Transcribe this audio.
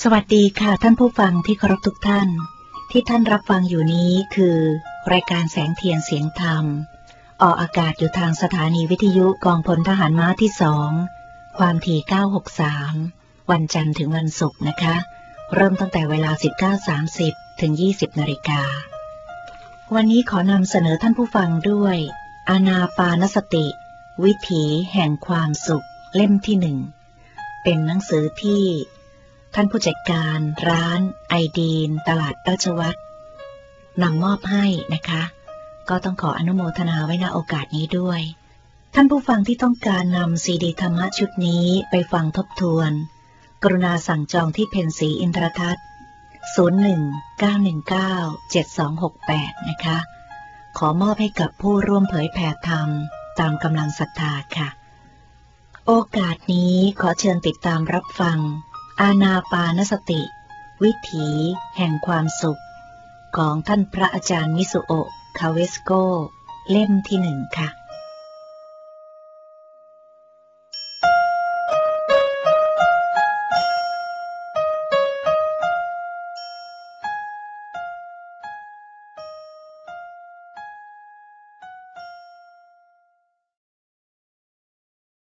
สวัสดีค่ะท่านผู้ฟังที่เคารพทุกท่าน ที่ท่านรับฟังอยู่นี้คือ รายการแสงเทียนเสียงธรรม ออกอากาศอยู่ทางสถานีวิทยุกองพลทหารม้าที่สองความถี่ 963 วันจันทร์ถึงวันศุกร์นะคะ เริ่มตั้งแต่เวลา 19.30 ถึง 20 นาฬิกา วันนี้ขอนำเสนอท่านผู้ฟังด้วย อานาปานสติ วิถีแห่งความสุขเล่มที่หนึ่งเป็นหนังสือที่ ท่านผู้จัดการ ร้าน ไอดีน ตลาดราชวัตรนำมอบให้นะคะ ก็ต้องขออนุโมทนาไว้ณโอกาสนี้ด้วย ท่านผู้ฟังที่ต้องการนำซีดีธรรมะชุดนี้ไปฟังทบทวน กรุณาสั่งจองที่เพนสีอินทรทัศน์01-919-7268 นะคะ ขอมอบให้กับผู้ร่วมเผยแผ่ธรรม ตามกำลังศรัทธาค่ะ โอกาสนี้ขอเชิญติดตามรับฟัง อาณาปานสติ วิถีแห่งความสุข ของท่านพระอาจารย์มิสุโอะคาเวสโก เล่มที่หนึ่งค่ะ